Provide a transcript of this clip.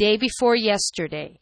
day before yesterday.